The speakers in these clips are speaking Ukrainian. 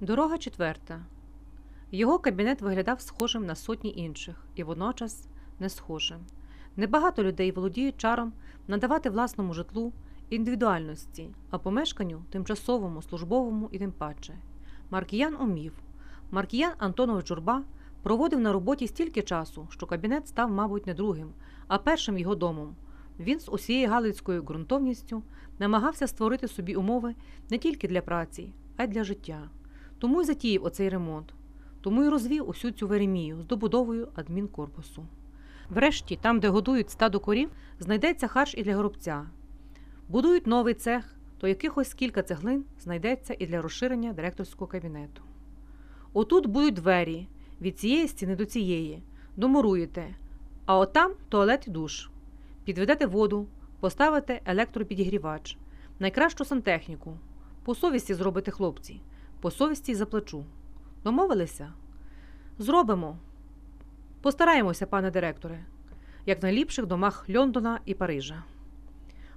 Дорога четверта. Його кабінет виглядав схожим на сотні інших і водночас не схожим. Небагато людей володіють чаром надавати власному житлу індивідуальності, а помешканню тимчасовому, службовому і тим паче. Маркіян умів. Маркіян Антонович Журба проводив на роботі стільки часу, що кабінет став, мабуть, не другим, а першим його домом. Він з усією галицькою ґрунтовністю намагався створити собі умови не тільки для праці, а й для життя. Тому й затіяв оцей ремонт, тому й розвів усю цю веремію з добудовою адмінкорпусу. Врешті, там, де годують стадо корів, знайдеться харч і для горобця. Будують новий цех, то якихось кілька цеглин знайдеться і для розширення директорського кабінету. Отут будуть двері від цієї стіни до цієї, домуруєте, а отам туалет і душ. Підведете воду, поставите електропідігрівач, найкращу сантехніку. По совісті зробите хлопці, по совісті й заплачу. Домовилися? Зробимо. Постараємося, пане директоре, як в найліпших домах Лондона і Парижа.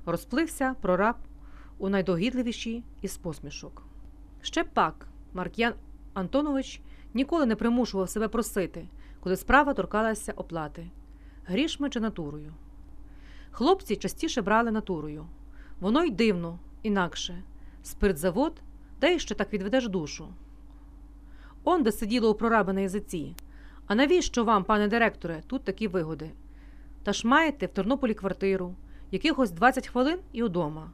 Розплився прораб у найдогідливіші із посмішок. Ще пак, Марк'ян Антонович ніколи не примушував себе просити, коли справа торкалася оплати грішми чи натурою. Хлопці частіше брали натурою. Воно й дивно, інакше спиртзавод, де ще так відведеш душу. Он де сиділо у прораби на язиці. А навіщо вам, пане директоре, тут такі вигоди? Та ж маєте в Тернополі квартиру, якихось 20 хвилин і удома.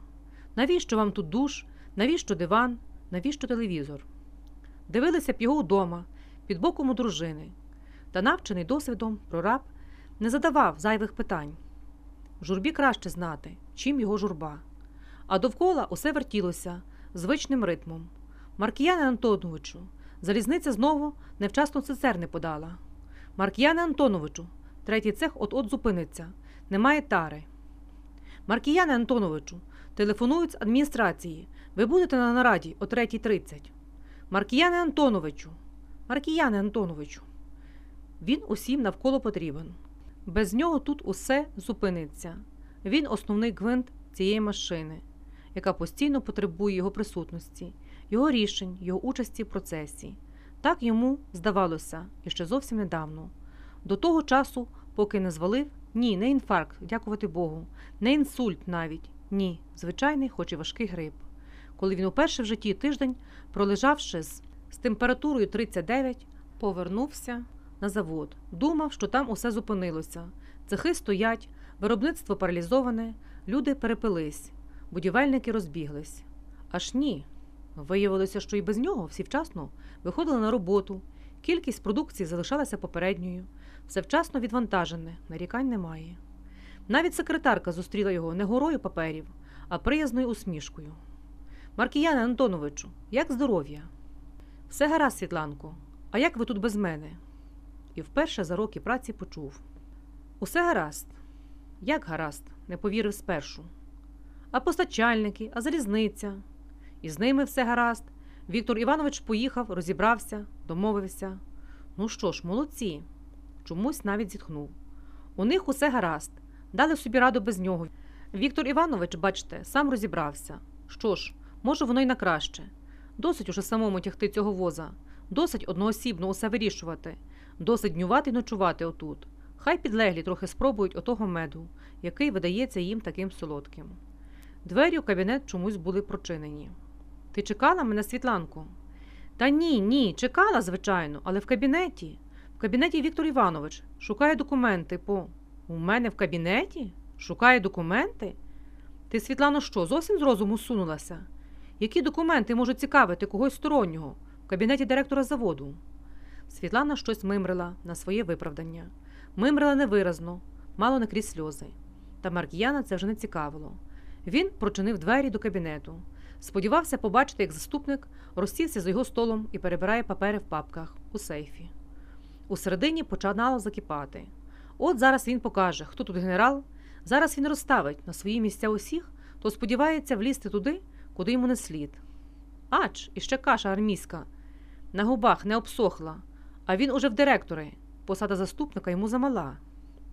Навіщо вам тут душ, навіщо диван, навіщо телевізор? Дивилися б його удома, під боком у дружини. Та навчений досвідом прораб не задавав зайвих питань. Журбі краще знати, чим його журба. А довкола усе вертілося звичним ритмом. Маркіяне Антоновичу, залізниця знову невчасно цистерни подала. Маркіяне Антоновичу, третій цех от-от зупиниться. Немає тари. Маркіяне Антоновичу, телефонують з адміністрації. Ви будете на нараді о 3.30. Маркіяне Антоновичу, Маркіяне Антоновичу. Він усім навколо потрібен. Без нього тут усе зупиниться. Він основний гвинт цієї машини, яка постійно потребує його присутності, його рішень, його участі в процесі. Так йому здавалося і ще зовсім недавно. До того часу, поки не звалив, ні, не інфаркт, дякувати Богу, не інсульт навіть, ні, звичайний, хоч і важкий грип. Коли він уперше в житті тиждень, пролежавши з, з температурою 39, повернувся на завод, думав, що там усе зупинилося. Цехи стоять, виробництво паралізоване, люди перепились, будівельники розбіглись. Аж ні. Виявилося, що і без нього всі вчасно виходили на роботу, кількість продукції залишалася попередньою, все вчасно відвантажене, нарікань немає. Навіть секретарка зустріла його не горою паперів, а приязною усмішкою. Маркіяне Антоновичу, як здоров'я? Все гаразд, Світланко, а як ви тут без мене? І вперше за роки праці почув. Усе гаразд. Як гаразд, не повірив спершу. А постачальники, а залізниця. І з ними все гаразд. Віктор Іванович поїхав, розібрався, домовився. Ну що ж, молодці. Чомусь навіть зітхнув. У них усе гаразд, дали собі раду без нього. Віктор Іванович, бачте, сам розібрався. Що ж, може, воно й на краще. Досить уже самому тягти цього воза, досить одноосібно усе вирішувати, досить днювати й ночувати отут. Хай підлеглі трохи спробують отого меду, який видається їм таким солодким. Двері у кабінет чомусь були прочинені. Ти чекала мене, Світланко? Та ні, ні, чекала, звичайно, але в кабінеті. В кабінеті Віктор Іванович шукає документи по. У мене в кабінеті? Шукає документи? Ти, Світлано, що, зовсім з розуму сунулася? Які документи можуть цікавити когось стороннього в кабінеті директора заводу? Світлана щось мимрила на своє виправдання. Мимрила невиразно, мало не крізь сльози. Та Маркіяна це вже не цікавило. Він прочинив двері до кабінету. Сподівався побачити, як заступник розсівся за його столом і перебирає папери в папках у сейфі. У середині починало закипати. От зараз він покаже, хто тут генерал. Зараз він розставить на свої місця усіх, то сподівається влізти туди, куди йому не слід. Ач, іще каша армійська. На губах не обсохла, а він уже в директори. Посада заступника йому замала.